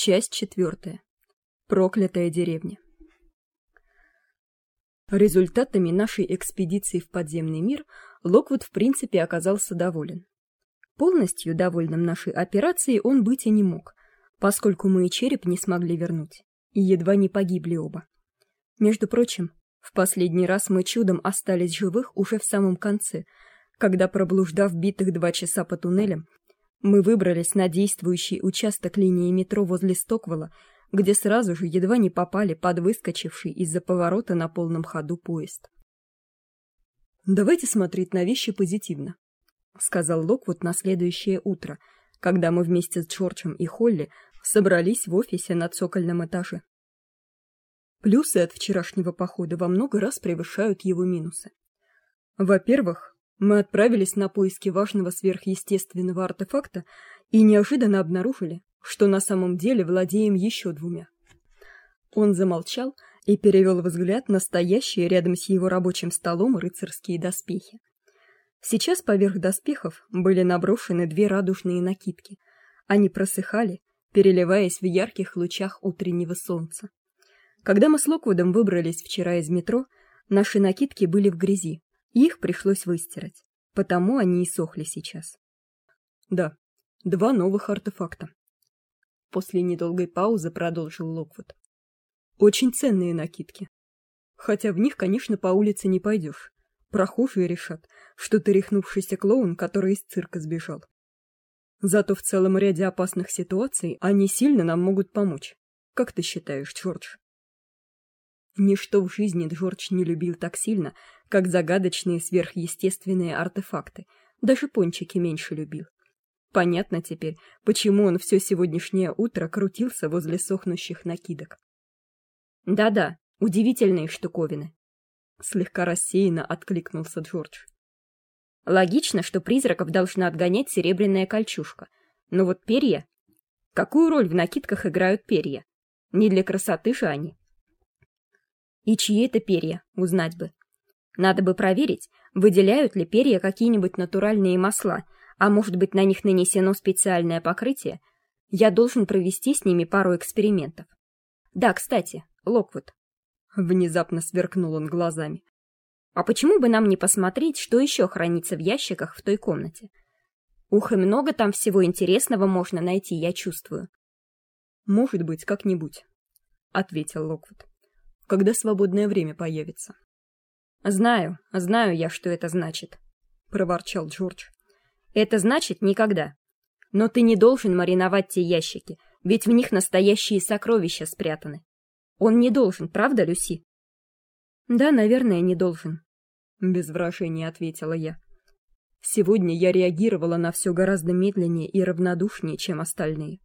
Часть четвертая. Проклятая деревня. Результатами нашей экспедиции в подземный мир Локвуд в принципе оказался доволен. Полностью довольным нашей операцией он быть и не мог, поскольку мы и череп не смогли вернуть, и едва не погибли оба. Между прочим, в последний раз мы чудом остались живых уже в самом конце, когда, проблуждав битых два часа по туннелям, мы выбрались на действующий участок линии метро возле Стоквелла, где сразу же едва не попали под выскочивший из-за поворота на полном ходу поезд. Давайте смотреть на вещи позитивно, сказал Локвуд на следующее утро, когда мы вместе с Джорджем и Холли собрались в офисе на цокольном этаже. Плюсы от вчерашнего похода во много раз превышают его минусы. Во-первых, мы отправились на поиски важного сверхъестественного артефакта и неожиданно обнаружили, что на самом деле владеем еще двумя. Он замолчал и перевел взгляд на стоящие рядом с его рабочим столом рыцарские доспехи. Сейчас поверх доспехов были наброшены две радужные накидки. Они просыхали, переливаясь в ярких лучах утреннего солнца. Когда мы с Локвудом выбрались вчера из метро, наши накидки были в грязи, их пришлось выстирать, потому они и сохли сейчас. Да, два новых артефакта. После недолгой паузы продолжил Локвуд. Очень ценные накидки. Хотя в них, конечно, по улице не пойдешь. Прохожие решат, что ты рехнувшийся клоун, который из цирка сбежал. Зато в целом ряде опасных ситуаций они сильно нам могут помочь. Как ты считаешь, Джордж? Ничто в жизни Джордж не любил так сильно, как загадочные сверхъестественные артефакты. Даже пончики меньше любил. Понятно теперь, почему он все сегодняшнее утро крутился возле сохнущих накидок. Да-да, удивительные штуковины. Слегка рассеянно откликнулся Джордж. Логично, что призраков должна отгонять серебряная кольчужка. Но вот перья... Какую роль в накидках играют перья? Не для красоты же они. И чьи это перья, узнать бы. Надо бы проверить, выделяют ли перья какие-нибудь натуральные масла, а может быть на них нанесено специальное покрытие. Я должен провести с ними пару экспериментов. Да, кстати, Локвуд. Внезапно сверкнул он глазами. А почему бы нам не посмотреть, что еще хранится в ящиках в той комнате? Ух, и много там всего интересного можно найти, я чувствую. Может быть, как-нибудь, ответил Локвуд когда свободное время появится. Знаю, знаю я, что это значит, проворчал Джордж. Это значит никогда. Но ты не должен мариновать те ящики, ведь в них настоящие сокровища спрятаны. Он не должен, правда, Люси? Да, наверное, не должен, без выражения ответила я. Сегодня я реагировала на все гораздо медленнее и равнодушнее, чем остальные.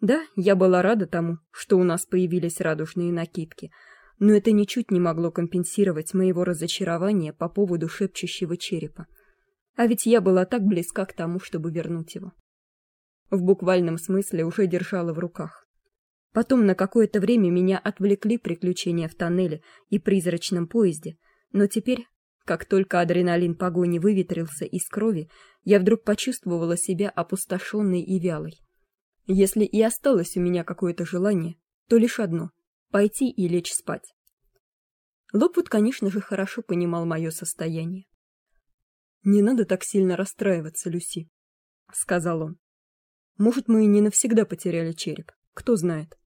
Да, я была рада тому, что у нас появились радужные накидки, но это ничуть не могло компенсировать моего разочарования по поводу шепчущего черепа. А ведь я была так близка к тому, чтобы вернуть его. В буквальном смысле уже держала в руках. Потом на какое-то время меня отвлекли приключения в тоннеле и призрачном поезде, но теперь, как только адреналин погони выветрился из крови, я вдруг почувствовала себя опустошенной и вялой. Если и осталось у меня какое-то желание, то лишь одно пойти и лечь спать. Лопвуд, конечно же, хорошо понимал мое состояние. Не надо так сильно расстраиваться, Люси, сказал он. Может, мы и не навсегда потеряли череп, кто знает.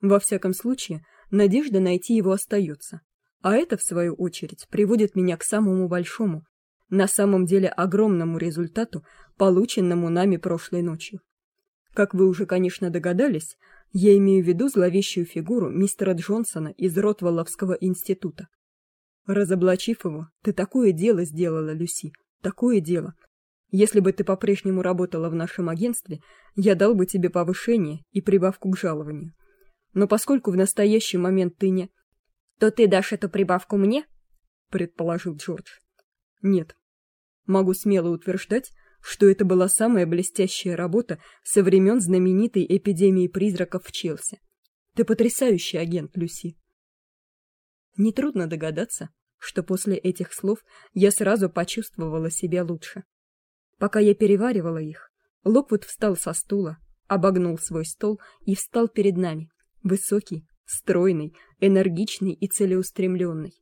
Во всяком случае, надежда найти его остается. А это в свою очередь приводит меня к самому большому, на самом деле огромному результату, полученному нами прошлой ночью. Как вы уже, конечно, догадались, я имею в виду зловещую фигуру мистера Джонсона из Ротвелловского института. Разоблачив его, ты такое дело сделала, Люси, такое дело. Если бы ты по-прежнему работала в нашем агентстве, я дал бы тебе повышение и прибавку к жалованию. Но поскольку в настоящий момент ты не... То ты дашь эту прибавку мне? предположил Джордж. Нет. Могу смело утверждать, что это была самая блестящая работа со времен знаменитой эпидемии призраков в Челси. Ты потрясающий агент, Люси. Нетрудно догадаться, что после этих слов я сразу почувствовала себя лучше. Пока я переваривала их, Локвуд встал со стула, обогнул свой стол и встал перед нами, высокий, стройный, энергичный и целеустремленный.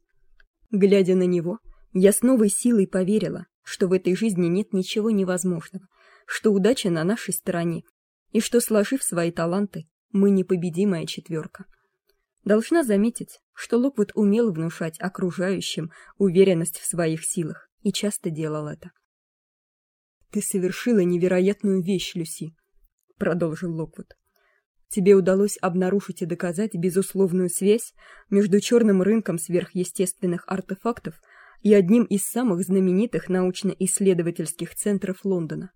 Глядя на него, я с новой силой поверила, что в этой жизни нет ничего невозможного, что удача на нашей стороне, и что, сложив свои таланты, мы непобедимая четверка. Должна заметить, что Локвуд умел внушать окружающим уверенность в своих силах и часто делал это. Ты совершила невероятную вещь, Люси, продолжил Локвуд. Тебе удалось обнаружить и доказать безусловную связь между черным рынком сверхъестественных артефактов и одним из самых знаменитых научно-исследовательских центров Лондона.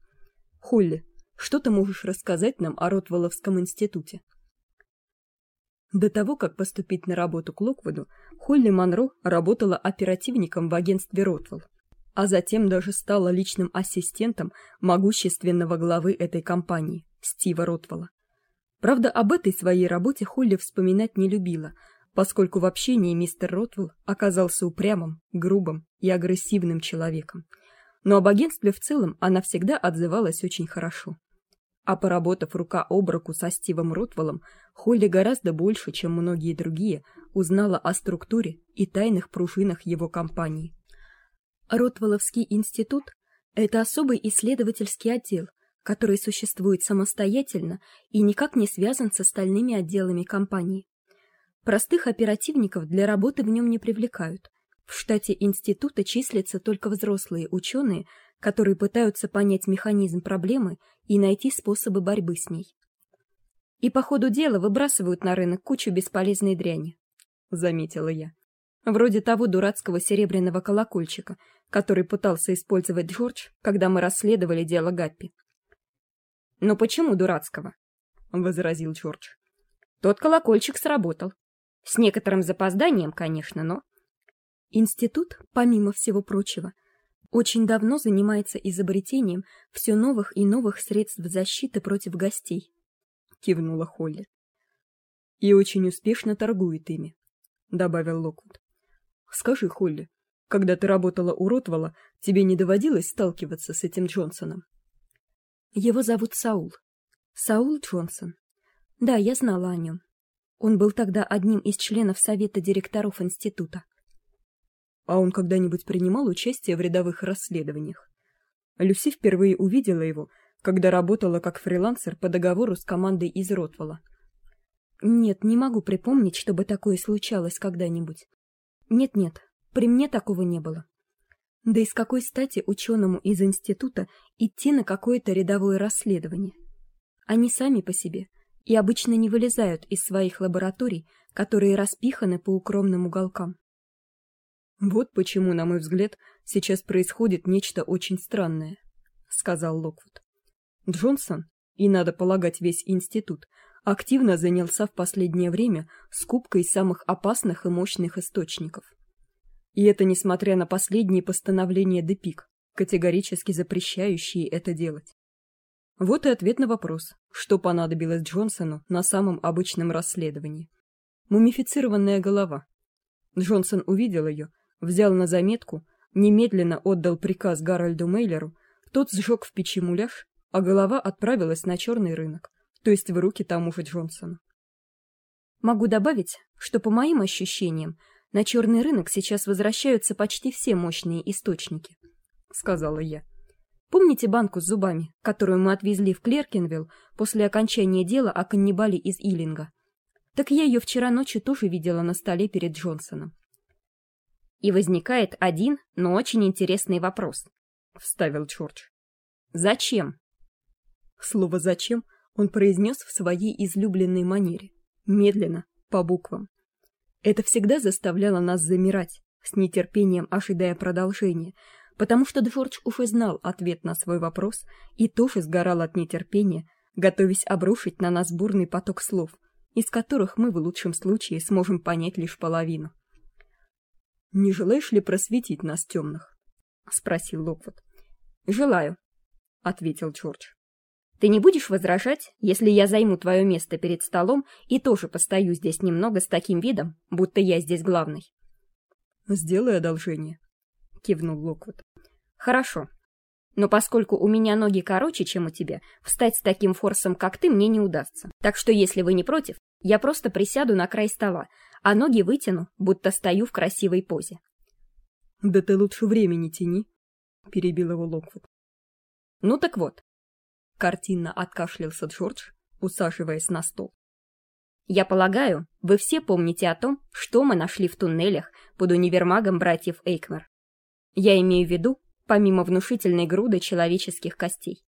Холли, что ты можешь рассказать нам о Ротвелловском институте? До того, как поступить на работу к Локвуду, Холли Монро работала оперативником в агентстве Ротвелл, а затем даже стала личным ассистентом могущественного главы этой компании, Стива Ротвелла. Правда, об этой своей работе Холли вспоминать не любила, поскольку в общении мистер Ротвелл оказался упрямым, грубым и агрессивным человеком. Но об агентстве в целом она всегда отзывалась очень хорошо. А поработав рука об руку со Стивом Ротвеллом, Холли гораздо больше, чем многие другие, узнала о структуре и тайных пружинах его компании. Ротвелловский институт это особый исследовательский отдел, который существует самостоятельно и никак не связан с остальными отделами компании. Простых оперативников для работы в нем не привлекают. В штате института числятся только взрослые ученые, которые пытаются понять механизм проблемы и найти способы борьбы с ней. И по ходу дела выбрасывают на рынок кучу бесполезной дряни, заметила я. Вроде того дурацкого серебряного колокольчика, который пытался использовать Джордж, когда мы расследовали дело Гаппи. Но почему дурацкого? возразил Джордж. Тот колокольчик сработал. С некоторым запозданием, конечно, но институт, помимо всего прочего, очень давно занимается изобретением все новых и новых средств защиты против гостей, кивнула Холли. И очень успешно торгует ими, добавил Локвуд. Скажи, Холли, когда ты работала у Ротвелла, тебе не доводилось сталкиваться с этим Джонсоном? Его зовут Саул. Саул Джонсон. Да, я знала о нем. Он был тогда одним из членов совета директоров института. А он когда-нибудь принимал участие в рядовых расследованиях? Люси впервые увидела его, когда работала как фрилансер по договору с командой из Ротвелла. Нет, не могу припомнить, чтобы такое случалось когда-нибудь. Нет-нет, при мне такого не было. Да и с какой стати ученому из института идти на какое-то рядовое расследование? Они сами по себе и обычно не вылезают из своих лабораторий, которые распиханы по укромным уголкам. Вот почему, на мой взгляд, сейчас происходит нечто очень странное, сказал Локвуд. Джонсон, и надо полагать весь институт, активно занялся в последнее время скупкой самых опасных и мощных источников. И это несмотря на последние постановления ДПИК, категорически запрещающие это делать. Вот и ответ на вопрос, что понадобилось Джонсону на самом обычном расследовании. Мумифицированная голова. Джонсон увидел ее, взял на заметку, немедленно отдал приказ Гарольду Мейлеру, тот сжег в печи муляж, а голова отправилась на черный рынок, то есть в руки тому же Джонсону. Могу добавить, что по моим ощущениям, на черный рынок сейчас возвращаются почти все мощные источники, сказала я. Помните банку с зубами, которую мы отвезли в Клеркенвилл после окончания дела о каннибале из Илинга? Так я ее вчера ночью тоже видела на столе перед Джонсоном. И возникает один, но очень интересный вопрос, вставил Джордж. Зачем? Слово зачем он произнес в своей излюбленной манере, медленно, по буквам. Это всегда заставляло нас замирать, с нетерпением ожидая продолжения, потому что Джордж уже знал ответ на свой вопрос и тоже сгорал от нетерпения, готовясь обрушить на нас бурный поток слов, из которых мы в лучшем случае сможем понять лишь половину. Не желаешь ли просветить нас темных? спросил Локвуд. Желаю, ответил Джордж. Ты не будешь возражать, если я займу твое место перед столом и тоже постою здесь немного с таким видом, будто я здесь главный? Сделай одолжение, кивнул Локвуд. Хорошо. Но поскольку у меня ноги короче, чем у тебя, встать с таким форсом, как ты, мне не удастся. Так что, если вы не против, я просто присяду на край стола, а ноги вытяну, будто стою в красивой позе. «Да ты лучше времени тяни», — перебил его Локвуд. «Ну так вот». Картинно откашлялся Джордж, усаживаясь на стол. «Я полагаю, вы все помните о том, что мы нашли в туннелях под универмагом братьев Эйкмер. Я имею в виду, помимо внушительной груды человеческих костей.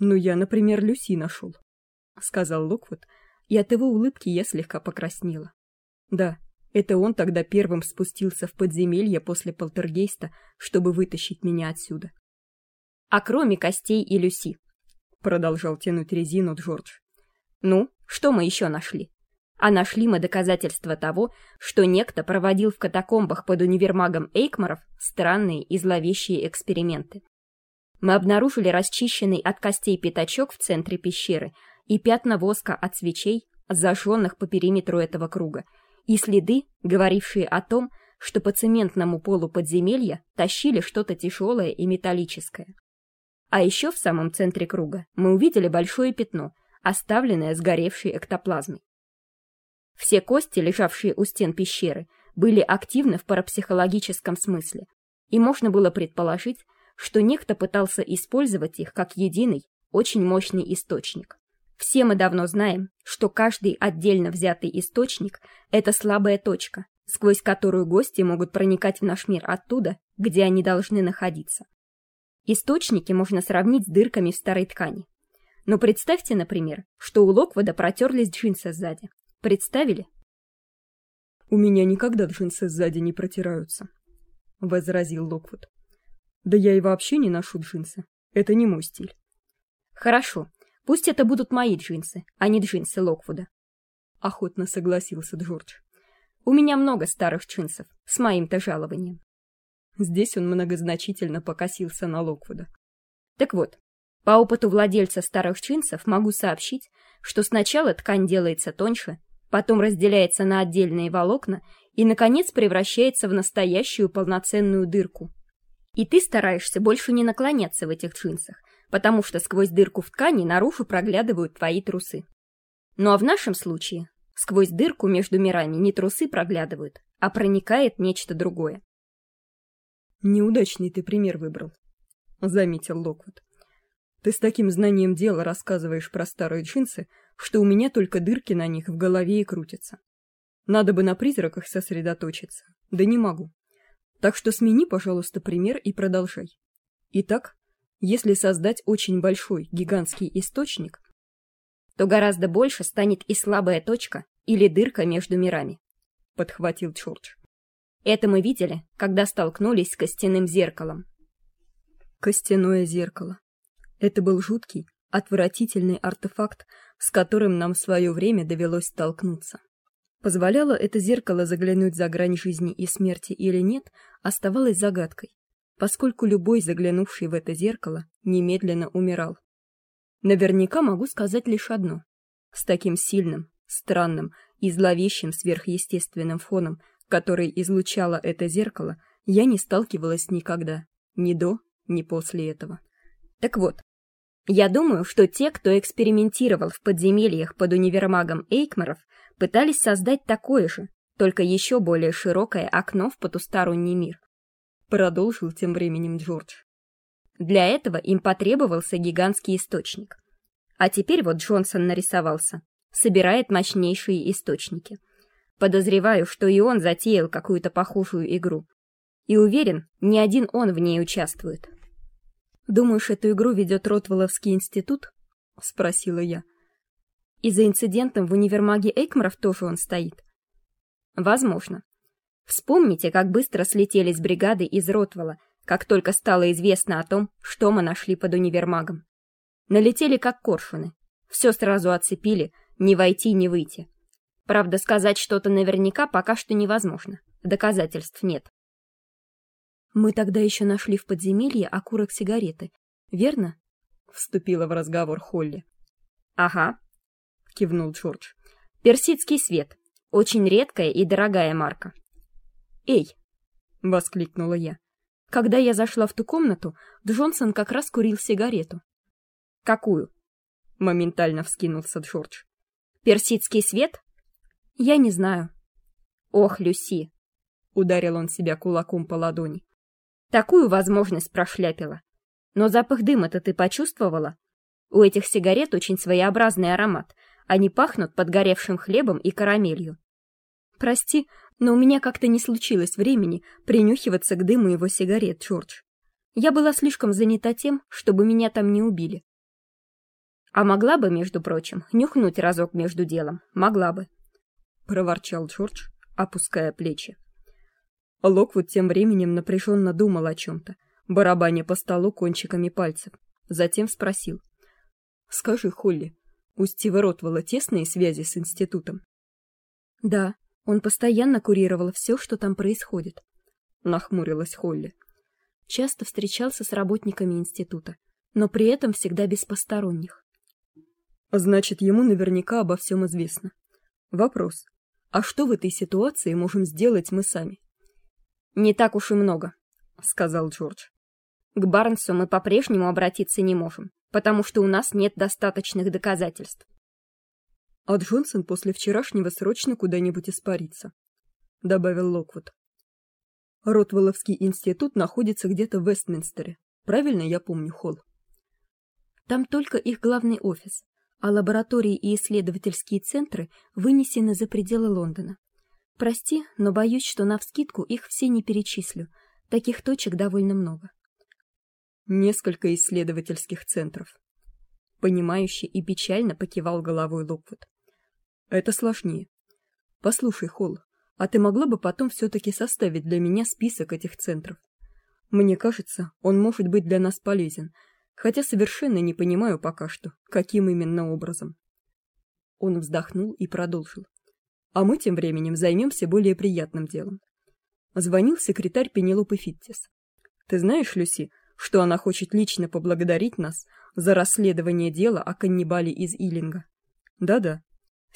«Ну, я, например, Люси нашел», — сказал Локвуд, и от его улыбки я слегка покраснела. «Да, это он тогда первым спустился в подземелье после полтергейста, чтобы вытащить меня отсюда». «А кроме костей и Люси», — продолжал тянуть резину Джордж. «Ну, что мы еще нашли?» А нашли мы доказательства того, что некто проводил в катакомбах под универмагом Эйкмаров странные и зловещие эксперименты. Мы обнаружили расчищенный от костей пятачок в центре пещеры и пятна воска от свечей, зажженных по периметру этого круга, и следы, говорившие о том, что по цементному полу подземелья тащили что-то тяжелое и металлическое. А еще в самом центре круга мы увидели большое пятно, оставленное сгоревшей эктоплазмой. Все кости, лежавшие у стен пещеры, были активны в парапсихологическом смысле, и можно было предположить, что некто пытался использовать их как единый, очень мощный источник. Все мы давно знаем, что каждый отдельно взятый источник — это слабая точка, сквозь которую гости могут проникать в наш мир оттуда, где они должны находиться. Источники можно сравнить с дырками в старой ткани. Но представьте, например, что у Локвода протерлись джинсы сзади, Представили? У меня никогда джинсы сзади не протираются, возразил Локвуд. Да я и вообще не ношу джинсы. Это не мой стиль. Хорошо. Пусть это будут мои джинсы, а не джинсы Локвуда. Охотно согласился Джордж. У меня много старых джинсов, с моим-то жалованием. Здесь он многозначительно покосился на Локвуда. Так вот, по опыту владельца старых джинсов могу сообщить, что сначала ткань делается тоньше, потом разделяется на отдельные волокна и, наконец, превращается в настоящую полноценную дырку. И ты стараешься больше не наклоняться в этих джинсах, потому что сквозь дырку в ткани наружу проглядывают твои трусы. Ну а в нашем случае сквозь дырку между мирами не трусы проглядывают, а проникает нечто другое. «Неудачный ты пример выбрал», — заметил Локвуд. «Ты с таким знанием дела рассказываешь про старые джинсы, что у меня только дырки на них в голове и крутятся. Надо бы на призраках сосредоточиться, да не могу. Так что смени, пожалуйста, пример и продолжай. Итак, если создать очень большой, гигантский источник, то гораздо больше станет и слабая точка или дырка между мирами, — подхватил Чурч. Это мы видели, когда столкнулись с костяным зеркалом. Костяное зеркало. Это был жуткий, отвратительный артефакт, с которым нам в свое время довелось столкнуться. Позволяло это зеркало заглянуть за грань жизни и смерти или нет, оставалось загадкой, поскольку любой заглянувший в это зеркало немедленно умирал. Наверняка могу сказать лишь одно. С таким сильным, странным и зловещим сверхъестественным фоном, который излучало это зеркало, я не сталкивалась никогда, ни до, ни после этого. Так вот, я думаю, что те, кто экспериментировал в подземельях под универмагом Эйкмеров, пытались создать такое же, только еще более широкое окно в потусторонний мир. Продолжил тем временем Джордж. Для этого им потребовался гигантский источник. А теперь вот Джонсон нарисовался. Собирает мощнейшие источники. Подозреваю, что и он затеял какую-то похожую игру. И уверен, ни один он в ней участвует. «Думаешь, эту игру ведет Ротвелловский институт?» — спросила я. «И за инцидентом в универмаге Эйкмаров тоже он стоит?» «Возможно. Вспомните, как быстро слетели с бригады из Ротвелла, как только стало известно о том, что мы нашли под универмагом. Налетели как коршуны. Все сразу оцепили, не войти, не выйти. Правда, сказать что-то наверняка пока что невозможно. Доказательств нет. Мы тогда еще нашли в подземелье окурок сигареты, верно? Вступила в разговор Холли. Ага, кивнул Джордж. Персидский свет. Очень редкая и дорогая марка. Эй, воскликнула я. Когда я зашла в ту комнату, Джонсон как раз курил сигарету. Какую? моментально вскинулся Джордж. Персидский свет? Я не знаю. Ох, Люси, ударил он себя кулаком по ладони. Такую возможность прошляпила. Но запах дыма-то ты почувствовала? У этих сигарет очень своеобразный аромат. Они пахнут подгоревшим хлебом и карамелью. Прости, но у меня как-то не случилось времени принюхиваться к дыму его сигарет, Джордж. Я была слишком занята тем, чтобы меня там не убили. А могла бы, между прочим, нюхнуть разок между делом. Могла бы. Проворчал Джордж, опуская плечи. Локвуд тем временем напряженно думал о чем-то, барабаня по столу кончиками пальцев. Затем спросил. «Скажи, Холли, у Стива Ротвелла тесные связи с институтом?» «Да, он постоянно курировал все, что там происходит. Нахмурилась Холли. Часто встречался с работниками института, но при этом всегда без посторонних. Значит, ему наверняка обо всем известно. Вопрос. А что в этой ситуации можем сделать мы сами? Не так уж и много, сказал Джордж. К Барнсу мы по-прежнему обратиться не можем, потому что у нас нет достаточных доказательств а Джонсон после вчерашнего срочно куда-нибудь испарится, добавил Локвуд. Ротвелловский институт находится где-то в Вестминстере. Правильно я помню, Холл? Там только их главный офис, а лаборатории и исследовательские центры вынесены за пределы Лондона. Прости, но боюсь, что навскидку их все не перечислю. Таких точек довольно много. Несколько исследовательских центров. Понимающе и печально покивал головой Локвуд. Это сложнее. Послушай, Холл, а ты могла бы потом все таки составить для меня список этих центров? Мне кажется, он может быть для нас полезен, хотя совершенно не понимаю пока что, каким именно образом. Он вздохнул и продолжил. А мы тем временем займемся более приятным делом. Звонил секретарь Пенелопы Фиттис. Ты знаешь, Люси, что она хочет лично поблагодарить нас за расследование дела о каннибале из Илинга? Да-да,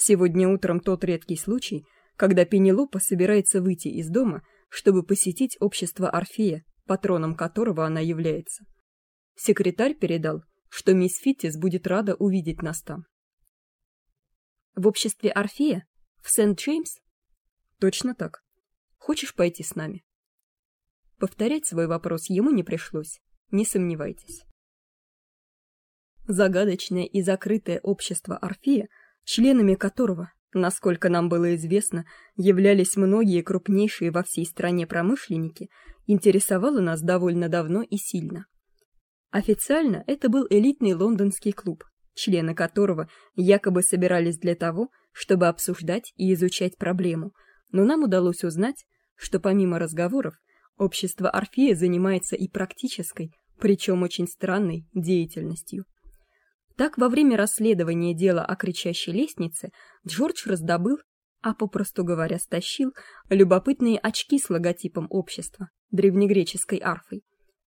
Сегодня утром тот редкий случай, когда Пенелопа собирается выйти из дома, чтобы посетить общество Орфея, патроном которого она является. Секретарь передал, что мисс Фиттис будет рада увидеть нас там. В обществе Орфея? В Сент-Джеймс? Точно так. Хочешь пойти с нами? Повторять свой вопрос ему не пришлось, не сомневайтесь. Загадочное и закрытое общество Орфея членами которого, насколько нам было известно, являлись многие крупнейшие во всей стране промышленники, интересовало нас довольно давно и сильно. Официально это был элитный лондонский клуб, члены которого якобы собирались для того, чтобы обсуждать и изучать проблему, но нам удалось узнать, что помимо разговоров, общество Орфея занимается и практической, причем очень странной деятельностью. Так во время расследования дела о кричащей лестнице Джордж раздобыл, а попросту говоря, стащил любопытные очки с логотипом общества, древнегреческой арфой.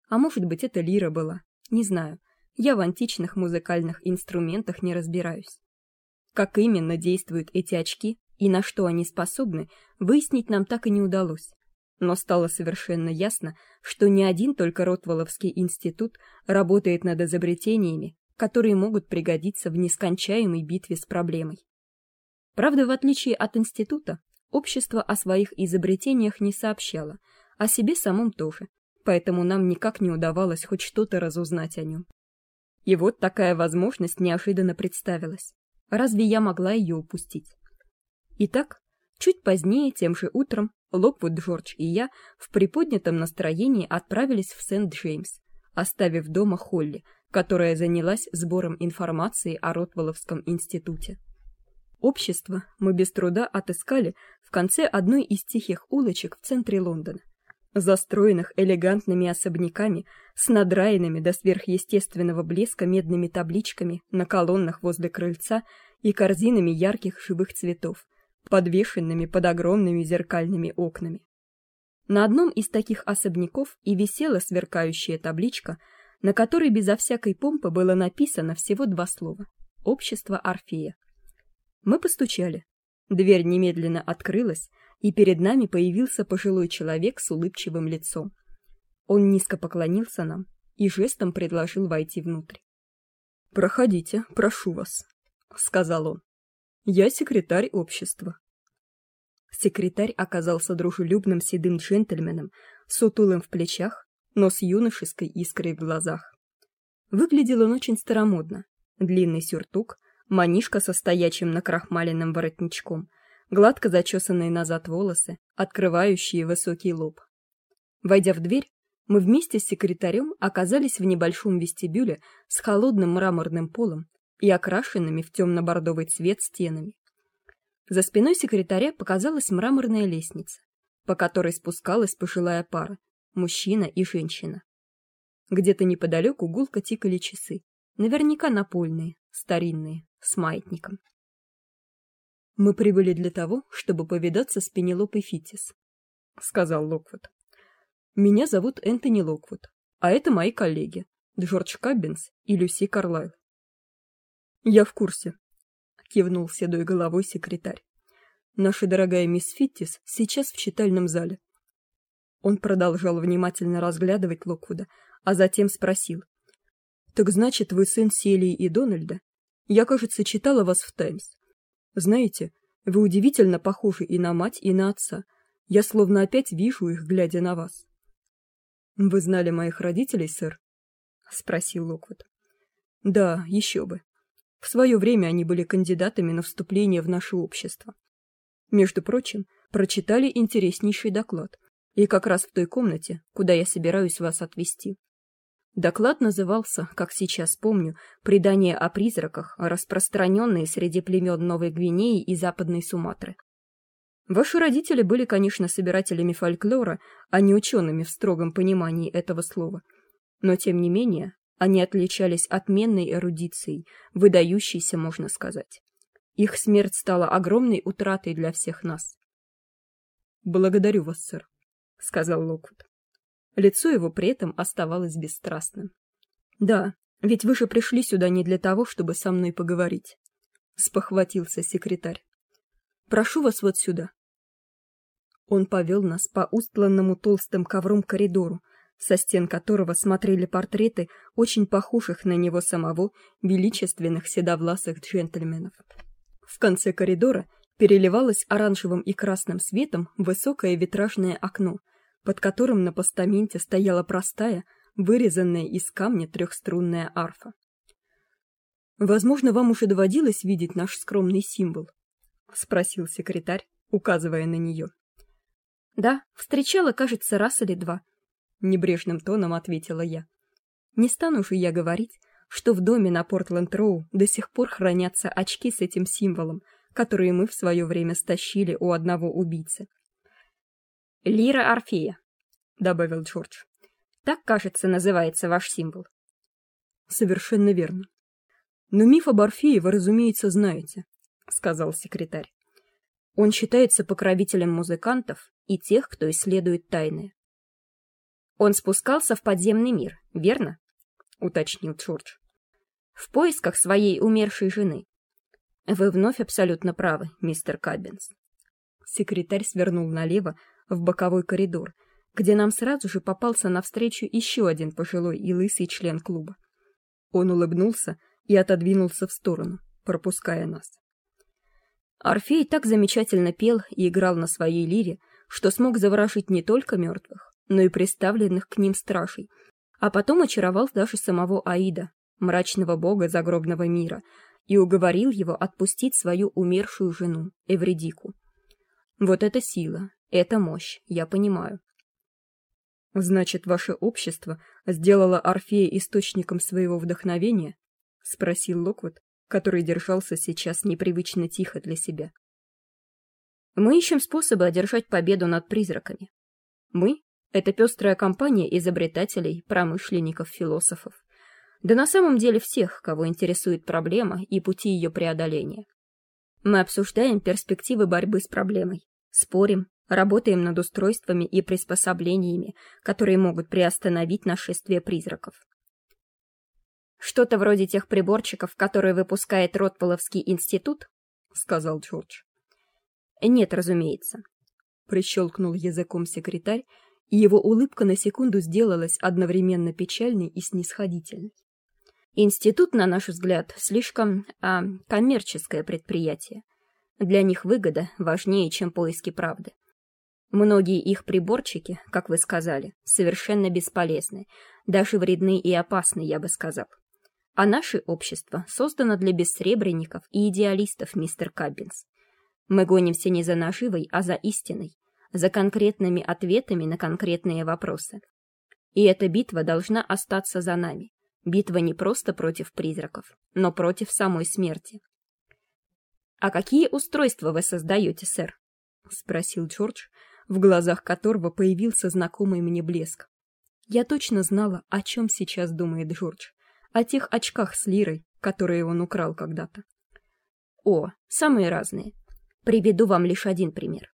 А может быть, это лира была, не знаю. Я в античных музыкальных инструментах не разбираюсь. Как именно действуют эти очки и на что они способны, выяснить нам так и не удалось. Но стало совершенно ясно, что не один только Ротвелловский институт работает над изобретениями, которые могут пригодиться в нескончаемой битве с проблемой. Правда, в отличие от института, общество о своих изобретениях не сообщало, о себе самом тоже, поэтому нам никак не удавалось хоть что-то разузнать о нем. И вот такая возможность неожиданно представилась. Разве я могла ее упустить? Итак, чуть позднее, тем же утром, Локвуд Джордж и я в приподнятом настроении отправились в Сент-Джеймс, оставив дома Холли, которая занялась сбором информации о Ротвелловском институте. Общество мы без труда отыскали в конце одной из тихих улочек в центре Лондона, застроенных элегантными особняками с надраенными до сверхъестественного блеска медными табличками на колоннах возле крыльца и корзинами ярких живых цветов, подвешенными под огромными зеркальными окнами. На одном из таких особняков и висела сверкающая табличка – на которой безо всякой помпы было написано всего два слова: Общество Орфея. Мы постучали. Дверь немедленно открылась, и перед нами появился пожилой человек с улыбчивым лицом. Он низко поклонился нам и жестом предложил войти внутрь. «Проходите, прошу вас», — сказал он. «Я секретарь общества». Секретарь оказался дружелюбным седым джентльменом, сутулым в плечах, но с юношеской искрой в глазах. Выглядел он очень старомодно. Длинный сюртук, манишка со стоячим накрахмаленным воротничком, гладко зачесанные назад волосы, открывающие высокий лоб. Войдя в дверь, мы вместе с секретарем оказались в небольшом вестибюле с холодным мраморным полом и окрашенными в темно-бордовый цвет стенами. За спиной секретаря показалась мраморная лестница, по которой спускалась пожилая пара, мужчина и женщина. Где-то неподалеку гулко тикали часы, наверняка напольные, старинные, с маятником. Мы прибыли для того, чтобы повидаться с Пенелопой Фитис, сказал Локвуд. Меня зовут Энтони Локвуд, а это мои коллеги, Джордж Каббинс и Люси Карлайл. Я в курсе, кивнул седой головой секретарь. Наша дорогая мисс Фиттис сейчас в читальном зале. Он продолжал внимательно разглядывать Локвуда, а затем спросил: "Так значит, вы сын Селии и Дональда? Я, кажется, читала вас в Таймс. Знаете, вы удивительно похожи и на мать, и на отца. Я словно опять вижу их, глядя на вас". Вы знали моих родителей, сэр? спросил Локвуд. Да, еще бы. В свое время они были кандидатами на вступление в наше общество. Между прочим, прочитали интереснейший доклад, и как раз в той комнате, куда я собираюсь вас отвезти. Доклад назывался, как сейчас помню, «Предание о призраках, распространенные среди племен Новой Гвинеи и Западной Суматры». Ваши родители были, конечно, собирателями фольклора, а не учеными в строгом понимании этого слова. Но тем не менее, они отличались отменной эрудицией, выдающейся, можно сказать. Их смерть стала огромной утратой для всех нас. Благодарю вас, сэр, сказал Локвуд. Лицо его при этом оставалось бесстрастным. Да, ведь вы же пришли сюда не для того, чтобы со мной поговорить, спохватился секретарь. Прошу вас вот сюда. Он повел нас по устланному толстым ковром коридору, со стен которого смотрели портреты очень похожих на него самого величественных седовласых джентльменов. В конце коридора переливалось оранжевым и красным светом высокое витражное окно, под которым на постаменте стояла простая, вырезанная из камня трехструнная арфа. Возможно, вам уже доводилось видеть наш скромный символ, спросил секретарь, указывая на нее. Да, встречала, кажется, раз или два, небрежным тоном ответила я. Не стану же я говорить, что в доме на Портленд-Роу до сих пор хранятся очки с этим символом, которые мы в свое время стащили у одного убийцы. Лира Орфея, добавил Джордж. Так, кажется, называется ваш символ. Совершенно верно. Но миф об Орфее вы, разумеется, знаете, сказал секретарь. Он считается покровителем музыкантов и тех, кто исследует тайны. Он спускался в подземный мир, верно? уточнил Джордж. В поисках своей умершей жены. Вы вновь абсолютно правы, мистер Каббинс. Секретарь свернул налево в боковой коридор, где нам сразу же попался навстречу еще один пожилой и лысый член клуба. Он улыбнулся и отодвинулся в сторону, пропуская нас. Орфей так замечательно пел и играл на своей лире, что смог заворожить не только мертвых, но и приставленных к ним стражей, а потом очаровал даже самого Аида, мрачного бога загробного мира, и уговорил его отпустить свою умершую жену, Эвредику. Вот это сила, это мощь, я понимаю. Значит, ваше общество сделало Орфея источником своего вдохновения? спросил Локвуд, который держался сейчас непривычно тихо для себя. Мы ищем способы одержать победу над призраками. Мы это пестрая компания изобретателей, промышленников, философов. Да на самом деле всех, кого интересует проблема и пути ее преодоления. Мы обсуждаем перспективы борьбы с проблемой, спорим, работаем над устройствами и приспособлениями, которые могут приостановить нашествие призраков. Что-то вроде тех приборчиков, которые выпускает Ротполовский институт, сказал Джордж. Нет, разумеется. Прищелкнул языком секретарь Его улыбка на секунду сделалась одновременно печальной и снисходительной. Институт, на наш взгляд, слишком а, коммерческое предприятие. Для них выгода важнее, чем поиски правды. Многие их приборчики, как вы сказали, совершенно бесполезны, даже вредны и опасны, я бы сказал. А наше общество создано для бессребренников и идеалистов, мистер Каббинс. Мы гонимся не за наживой, а за истиной, за конкретными ответами на конкретные вопросы. И эта битва должна остаться за нами. Битва не просто против призраков, но против самой смерти. «А какие устройства вы создаете, сэр?» — спросил Джордж, в глазах которого появился знакомый мне блеск. Я точно знала, о чем сейчас думает Джордж. О тех очках с лирой, которые он украл когда-то. О, самые разные. Приведу вам лишь один пример.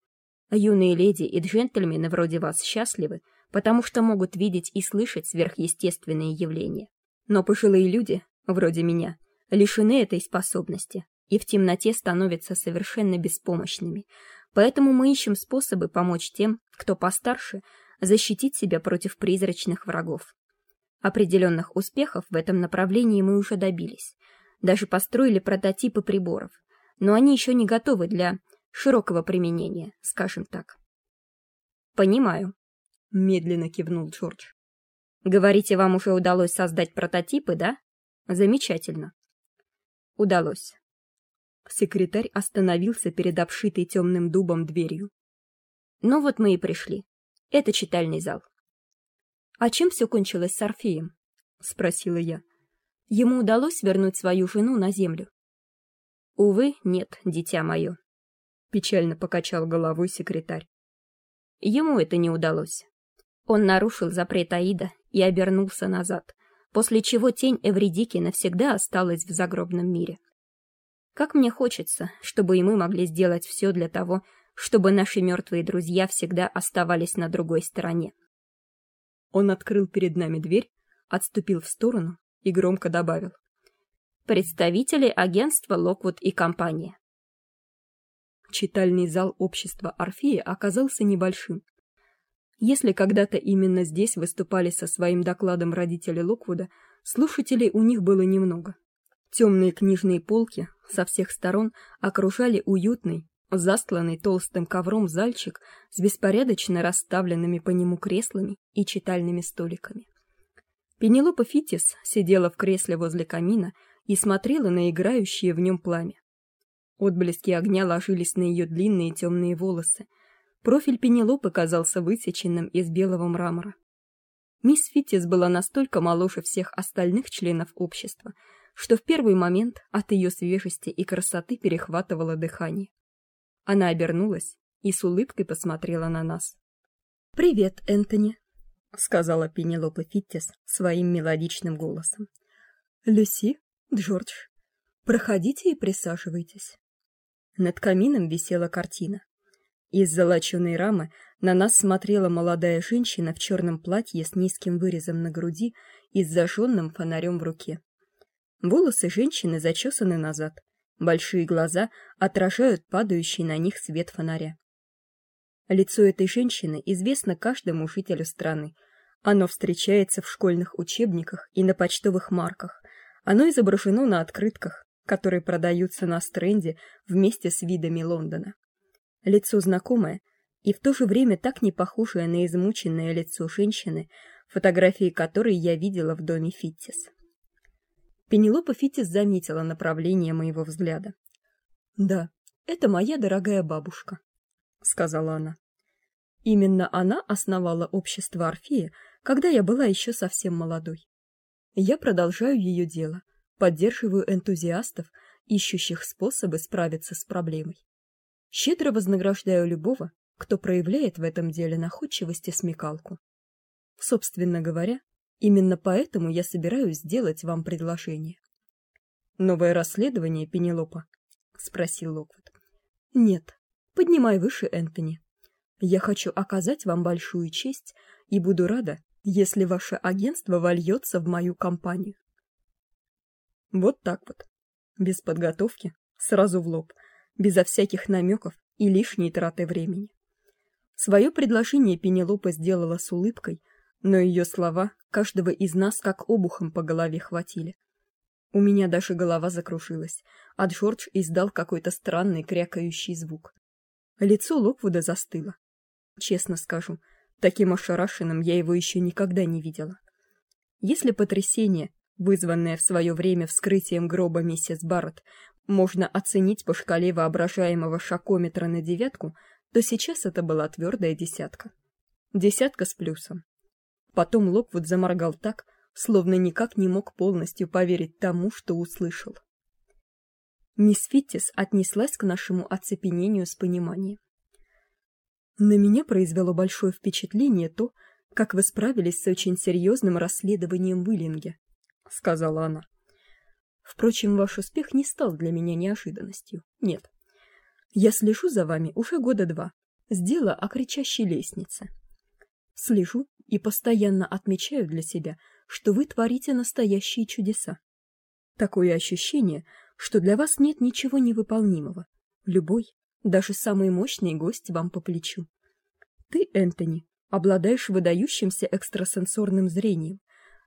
Юные леди и джентльмены вроде вас счастливы, потому что могут видеть и слышать сверхъестественные явления. Но пожилые люди, вроде меня, лишены этой способности и в темноте становятся совершенно беспомощными. Поэтому мы ищем способы помочь тем, кто постарше, защитить себя против призрачных врагов. Определенных успехов в этом направлении мы уже добились. Даже построили прототипы приборов, но они еще не готовы для широкого применения, скажем так. Понимаю, медленно кивнул Джордж. Говорите, вам уже удалось создать прототипы, да? Замечательно. Удалось. Секретарь остановился перед обшитой темным дубом дверью. Ну вот мы и пришли. Это читальный зал. А чем все кончилось с Орфеем? спросила я. Ему удалось вернуть свою жену на землю. Увы, нет, дитя мое печально покачал головой секретарь. Ему это не удалось. Он нарушил запрет Аида и обернулся назад, после чего тень Эвридики навсегда осталась в загробном мире. Как мне хочется, чтобы и мы могли сделать все для того, чтобы наши мертвые друзья всегда оставались на другой стороне. Он открыл перед нами дверь, отступил в сторону и громко добавил: "Представители агентства Локвуд и компания. Читальный зал общества Орфея оказался небольшим. Если когда-то именно здесь выступали со своим докладом родители Локвуда, слушателей у них было немного. Темные книжные полки со всех сторон окружали уютный, застланный толстым ковром зальчик с беспорядочно расставленными по нему креслами и читальными столиками. Пенелопа Фитис сидела в кресле возле камина и смотрела на играющее в нем пламя. Отблески огня ложились на ее длинные темные волосы. Профиль Пенелопы казался высеченным из белого мрамора. Мисс Фитис была настолько моложе всех остальных членов общества, что в первый момент от ее свежести и красоты перехватывало дыхание. Она обернулась и с улыбкой посмотрела на нас. "Привет, Энтони", сказала Пенелопа Фитис своим мелодичным голосом. "Люси, Джордж, проходите и присаживайтесь". Над камином висела картина. Из золоченой рамы на нас смотрела молодая женщина в черном платье с низким вырезом на груди и с зажженным фонарем в руке. Волосы женщины зачесаны назад, большие глаза отражают падающий на них свет фонаря. Лицо этой женщины известно каждому жителю страны. Оно встречается в школьных учебниках и на почтовых марках. Оно изображено на открытках, которые продаются на стренде вместе с видами Лондона. Лицо знакомое и в то же время так не похожее на измученное лицо женщины, фотографии которой я видела в доме Фиттис. Пенелопа Фиттис заметила направление моего взгляда. "Да, это моя дорогая бабушка", сказала она. Именно она основала общество Орфея, когда я была еще совсем молодой. Я продолжаю ее дело, Поддерживаю энтузиастов, ищущих способы справиться с проблемой. Щедро вознаграждаю любого, кто проявляет в этом деле находчивость и смекалку. Собственно говоря, именно поэтому я собираюсь сделать вам предложение. Новое расследование, Пенелопа, спросил Локвуд. Нет. Поднимай выше, Энтони. Я хочу оказать вам большую честь и буду рада, если ваше агентство вольется в мою компанию. Вот так вот. Без подготовки, сразу в лоб, безо всяких намеков и лишней траты времени. Свое предложение Пенелопа сделала с улыбкой, но ее слова каждого из нас как обухом по голове хватили. У меня даже голова закружилась, а Джордж издал какой-то странный крякающий звук. Лицо Локвуда застыло. Честно скажу, таким ошарашенным я его еще никогда не видела. Если потрясение, вызванное в свое время вскрытием гроба миссис Барретт, можно оценить по шкале воображаемого шокометра на девятку, то сейчас это была твердая десятка. Десятка с плюсом. Потом Локвуд заморгал так, словно никак не мог полностью поверить тому, что услышал. Мисс Фиттис отнеслась к нашему оцепенению с пониманием. На меня произвело большое впечатление то, как вы справились с очень серьезным расследованием в Иллинге, сказала она. Впрочем, ваш успех не стал для меня неожиданностью. Нет. Я слежу за вами уже года два. С дела о кричащей лестнице. Слежу и постоянно отмечаю для себя, что вы творите настоящие чудеса. Такое ощущение, что для вас нет ничего невыполнимого. Любой, даже самый мощный гость вам по плечу. Ты, Энтони, обладаешь выдающимся экстрасенсорным зрением,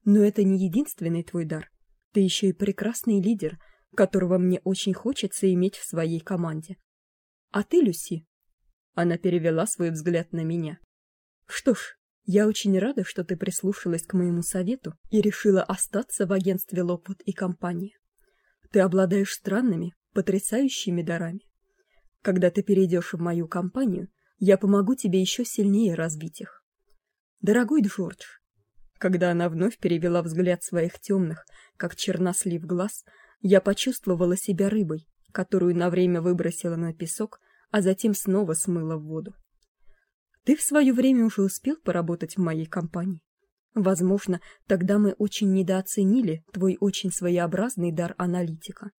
но это не единственный твой дар. Ты еще и прекрасный лидер, которого мне очень хочется иметь в своей команде. А ты, Люси? Она перевела свой взгляд на меня. Что ж, я очень рада, что ты прислушалась к моему совету и решила остаться в агентстве Локвуд и компании. Ты обладаешь странными, потрясающими дарами. Когда ты перейдешь в мою компанию, я помогу тебе еще сильнее развить их. Дорогой Джордж, когда она вновь перевела взгляд своих темных, как чернослив глаз, я почувствовала себя рыбой, которую на время выбросила на песок, а затем снова смыла в воду. Ты в свое время уже успел поработать в моей компании. Возможно, тогда мы очень недооценили твой очень своеобразный дар аналитика.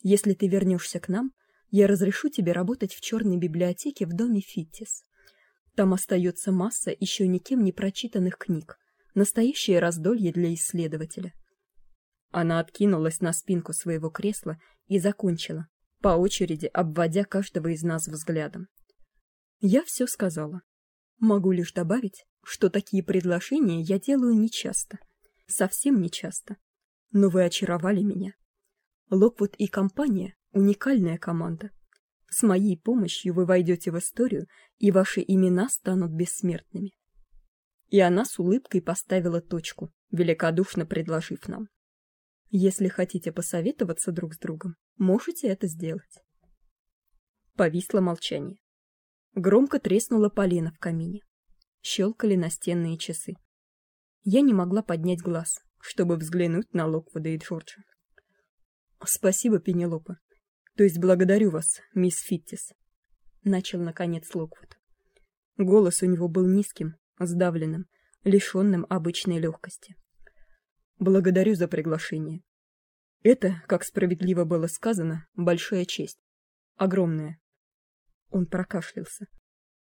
Если ты вернешься к нам, я разрешу тебе работать в черной библиотеке в доме Фиттис. Там остается масса еще никем не прочитанных книг, настоящее раздолье для исследователя. Она откинулась на спинку своего кресла и закончила, по очереди обводя каждого из нас взглядом. Я все сказала. Могу лишь добавить, что такие предложения я делаю нечасто, совсем нечасто. Но вы очаровали меня. Локвуд и компания уникальная команда. С моей помощью вы войдете в историю, и ваши имена станут бессмертными. И она с улыбкой поставила точку, великодушно предложив нам: если хотите посоветоваться друг с другом, можете это сделать. Повисло молчание. Громко треснула полена в камине. Щелкали настенные часы. Я не могла поднять глаз, чтобы взглянуть на Локвуда и Джорджа. Спасибо, Пенелопа. То есть благодарю вас, мисс Фиттис, начал наконец Локвуд. Голос у него был низким, сдавленным, лишённым обычной легкости. Благодарю за приглашение. Это, как справедливо было сказано, большая честь. Огромная. Он прокашлялся.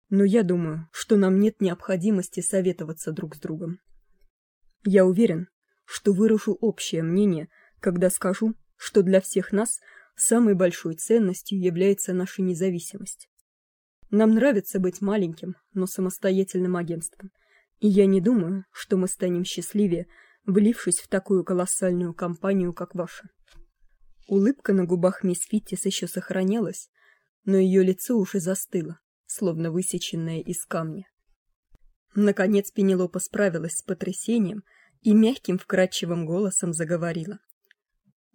Но я думаю, что нам нет необходимости советоваться друг с другом. Я уверен, что выражу общее мнение, когда скажу, что для всех нас самой большой ценностью является наша независимость. Нам нравится быть маленьким, но самостоятельным агентством, и я не думаю, что мы станем счастливее, влившись в такую колоссальную компанию, как ваша. Улыбка на губах мисс Фиттис еще сохранялась, но ее лицо уже застыло, словно высеченное из камня. Наконец Пенелопа справилась с потрясением и мягким вкрадчивым голосом заговорила.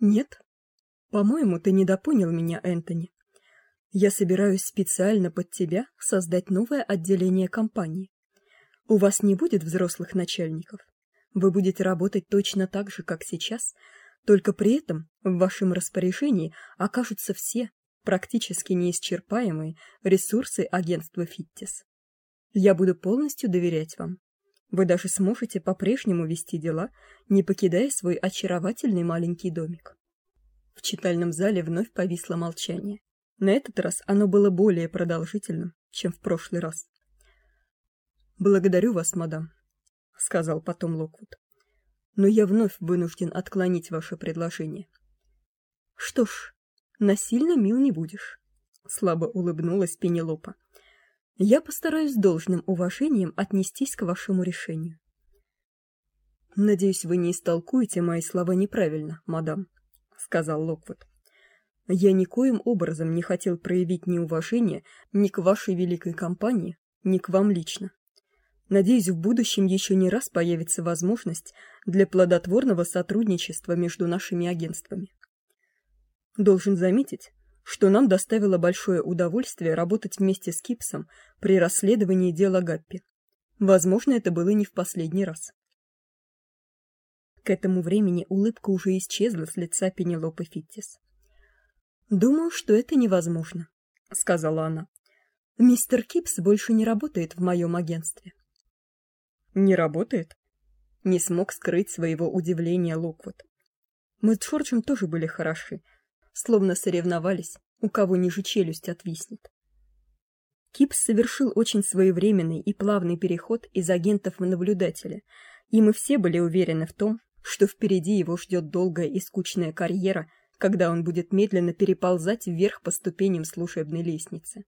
Нет. По-моему, ты недопонял меня, Энтони. Я собираюсь специально под тебя создать новое отделение компании. У вас не будет взрослых начальников. Вы будете работать точно так же, как сейчас, только при этом в вашем распоряжении окажутся все, практически неисчерпаемые ресурсы агентства Фиттис. Я буду полностью доверять вам. Вы даже сможете по-прежнему вести дела, не покидая свой очаровательный маленький домик. В читальном зале вновь повисло молчание. На этот раз оно было более продолжительным, чем в прошлый раз. Благодарю вас, мадам, сказал потом Локвуд. Но я вновь вынужден отклонить ваше предложение. Что ж, Насильно мил не будешь, слабо улыбнулась Пенелопа. Я постараюсь с должным уважением отнестись к вашему решению. Надеюсь, вы не истолкуете мои слова неправильно, мадам, сказал Локвуд. Я никоим образом не хотел проявить неуважение ни к вашей великой компании, ни к вам лично. Надеюсь, в будущем еще не раз появится возможность для плодотворного сотрудничества между нашими агентствами. Должен заметить, что нам доставило большое удовольствие работать вместе с Кипсом при расследовании дела Гаппи. Возможно, это было не в последний раз. К этому времени улыбка уже исчезла с лица Пенелопы Фиттис. «Думаю, что это невозможно», — сказала она. «Мистер Кипс больше не работает в моем агентстве». «Не работает?» Не смог скрыть своего удивления Локвуд. Мы с Джорджем тоже были хороши, словно соревновались, у кого ниже челюсть отвиснет. Кипс совершил очень своевременный и плавный переход из агентов в наблюдателя, и мы все были уверены в том, что впереди его ждет долгая и скучная карьера, когда он будет медленно переползать вверх по ступеням служебной лестницы.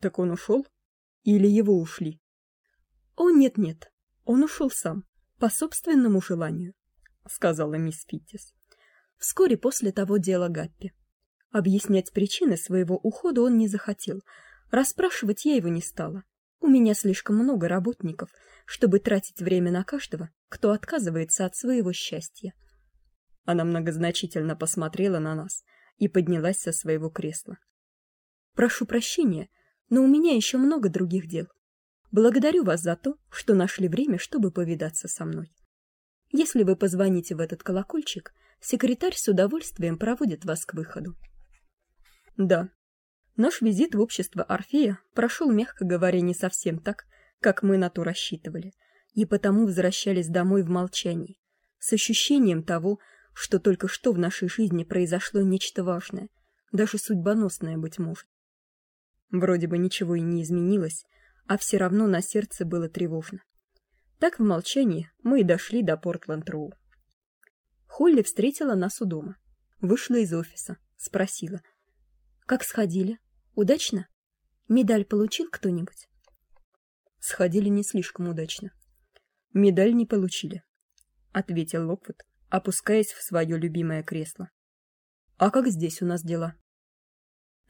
Так он ушел? Или его ушли? О, нет-нет, он ушел сам, по собственному желанию, сказала мисс Фиттис вскоре после того дела Гаппи. Объяснять причины своего ухода он не захотел. Расспрашивать я его не стала. У меня слишком много работников, чтобы тратить время на каждого, кто отказывается от своего счастья. Она многозначительно посмотрела на нас и поднялась со своего кресла. Прошу прощения, но у меня еще много других дел. Благодарю вас за то, что нашли время, чтобы повидаться со мной. Если вы позвоните в этот колокольчик, секретарь с удовольствием проводит вас к выходу. Да. Наш визит в общество Орфея прошел, мягко говоря, не совсем так, как мы на то рассчитывали, и потому возвращались домой в молчании, с ощущением того, что только что в нашей жизни произошло нечто важное, даже судьбоносное быть может. Вроде бы ничего и не изменилось, а все равно на сердце было тревожно. Так в молчании мы и дошли до Портленд-Роу. Холли встретила нас у дома. Вышла из офиса, спросила: "Как сходили? Удачно? Медаль получил кто-нибудь?" Сходили не слишком удачно. Медаль не получили, ответил Локвуд, опускаясь в свое любимое кресло. А как здесь у нас дела?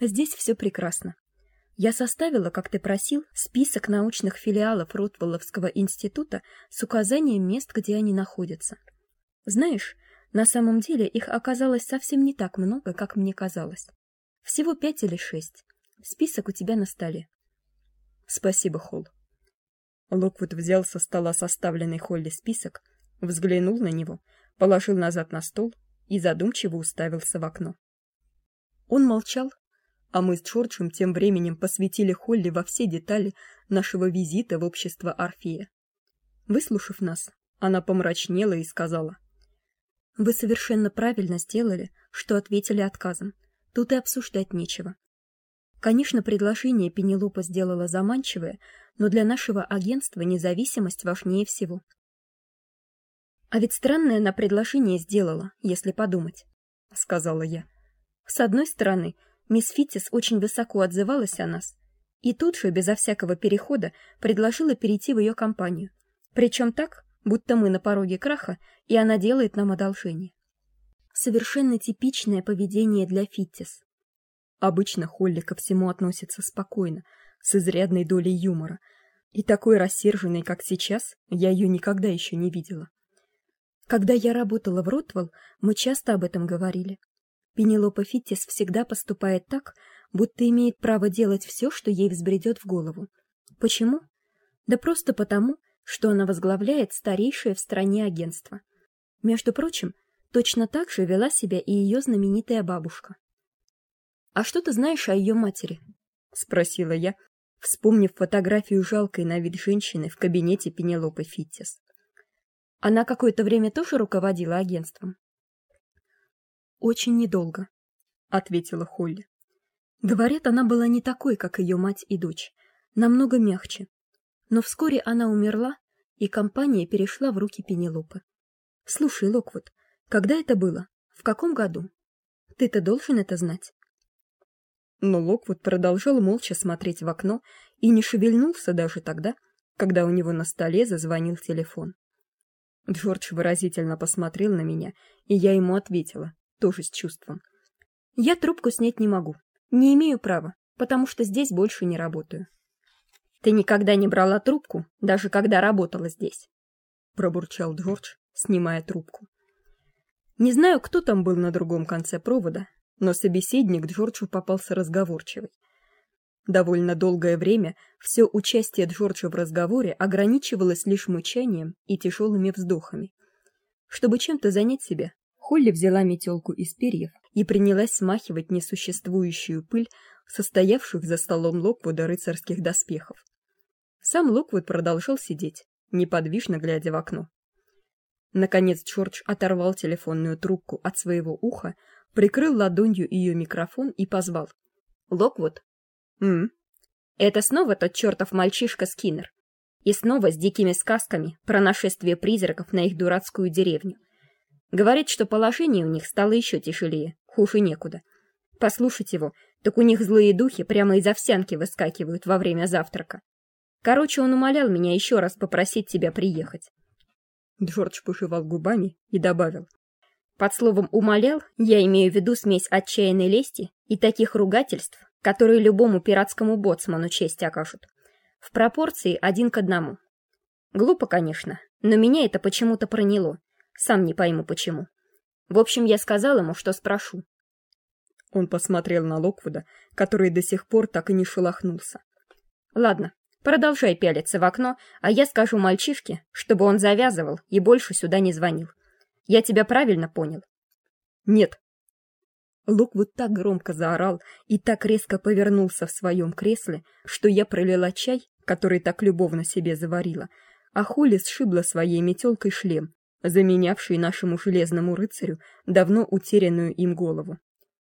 Здесь все прекрасно. Я составила, как ты просил, список научных филиалов Ротвелловского института с указанием мест, где они находятся. Знаешь, на самом деле их оказалось совсем не так много, как мне казалось. Всего пять или шесть. Список у тебя на столе. Спасибо, Холл. Локвуд взял со стола составленный Холли список, взглянул на него, положил назад на стол и задумчиво уставился в окно. Он молчал, а мы с Джорджем тем временем посвятили Холли во все детали нашего визита в общество Орфея. Выслушав нас, она помрачнела и сказала: вы совершенно правильно сделали, что ответили отказом. Тут и обсуждать нечего. Конечно, предложение Пенелопа сделала заманчивое, но для нашего агентства независимость важнее всего. А ведь странное она предложение сделала, если подумать, сказала я. С одной стороны, мисс Фитис очень высоко отзывалась о нас, и тут же безо всякого перехода предложила перейти в ее компанию. Причем так, будто мы на пороге краха, и она делает нам одолжение. Совершенно типичное поведение для Фиттис. Обычно Холли ко всему относится спокойно, с изрядной долей юмора, и такой рассерженной, как сейчас, я ее никогда еще не видела. Когда я работала в Ротвелл, мы часто об этом говорили. Пенелопа Фиттис всегда поступает так, будто имеет право делать все, что ей взбредет в голову. Почему? Да просто потому, что она возглавляет старейшее в стране агентство. Между прочим, точно так же вела себя и ее знаменитая бабушка. А что ты знаешь о ее матери? спросила я, вспомнив фотографию жалкой на вид женщины в кабинете Пенелопы Фиттис. Она какое-то время тоже руководила агентством. Очень недолго, ответила Холли. Говорят, она была не такой, как ее мать и дочь, намного мягче, но вскоре она умерла, и компания перешла в руки Пенелопы. Слушай, Локвуд, когда это было? В каком году? Ты-то должен это знать. Но Локвуд продолжал молча смотреть в окно и не шевельнулся даже тогда, когда у него на столе зазвонил телефон. Джордж выразительно посмотрел на меня, и я ему ответила, тоже с чувством. Я трубку снять не могу. Не имею права, потому что здесь больше не работаю. Ты никогда не брала трубку, даже когда работала здесь, пробурчал Джордж, снимая трубку. Не знаю, кто там был на другом конце провода, но собеседник Джорджу попался разговорчивый. Довольно долгое время все участие Джорджа в разговоре ограничивалось лишь мычанием и тяжелыми вздохами. Чтобы чем-то занять себя, Холли взяла метелку из перьев и принялась смахивать несуществующую пыль состоявших за столом Локвуда рыцарских доспехов. Сам Локвуд продолжал сидеть, неподвижно глядя в окно. Наконец Джордж оторвал телефонную трубку от своего уха, прикрыл ладонью ее микрофон и позвал. «Локвуд, М. Это снова тот чертов мальчишка Скиннер. И снова с дикими сказками про нашествие призраков на их дурацкую деревню. Говорит, что положение у них стало еще тяжелее, хуже некуда. Послушать его, так у них злые духи прямо из овсянки выскакивают во время завтрака. Короче, он умолял меня еще раз попросить тебя приехать. Джордж пожевал губами и добавил. Под словом «умолял» я имею в виду смесь отчаянной лести и таких ругательств, которые любому пиратскому боцману честь окажут. В пропорции один к одному. Глупо, конечно, но меня это почему-то проняло. Сам не пойму почему. В общем, я сказал ему, что спрошу. Он посмотрел на Локвуда, который до сих пор так и не шелохнулся. Ладно, продолжай пялиться в окно, а я скажу мальчишке, чтобы он завязывал и больше сюда не звонил. Я тебя правильно понял? Нет, Луквуд так громко заорал и так резко повернулся в своем кресле, что я пролила чай, который так любовно себе заварила, а Холли сшибла своей метелкой шлем, заменявший нашему железному рыцарю давно утерянную им голову.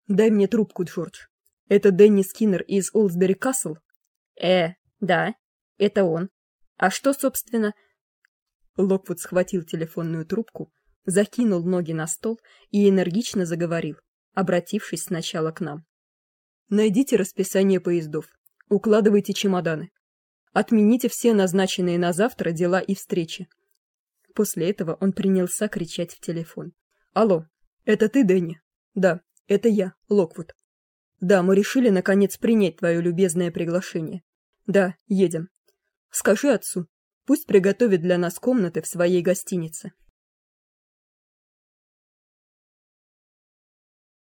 «Дай мне трубку, Джордж. Это Дэнни Скиннер из Олсбери Касл?» «Э, да, это он. А что, собственно...» Локвуд схватил телефонную трубку, закинул ноги на стол и энергично заговорил обратившись сначала к нам. Найдите расписание поездов. Укладывайте чемоданы. Отмените все назначенные на завтра дела и встречи. После этого он принялся кричать в телефон. Алло, это ты, Дэнни? Да, это я, Локвуд. Да, мы решили наконец принять твое любезное приглашение. Да, едем. Скажи отцу, пусть приготовит для нас комнаты в своей гостинице.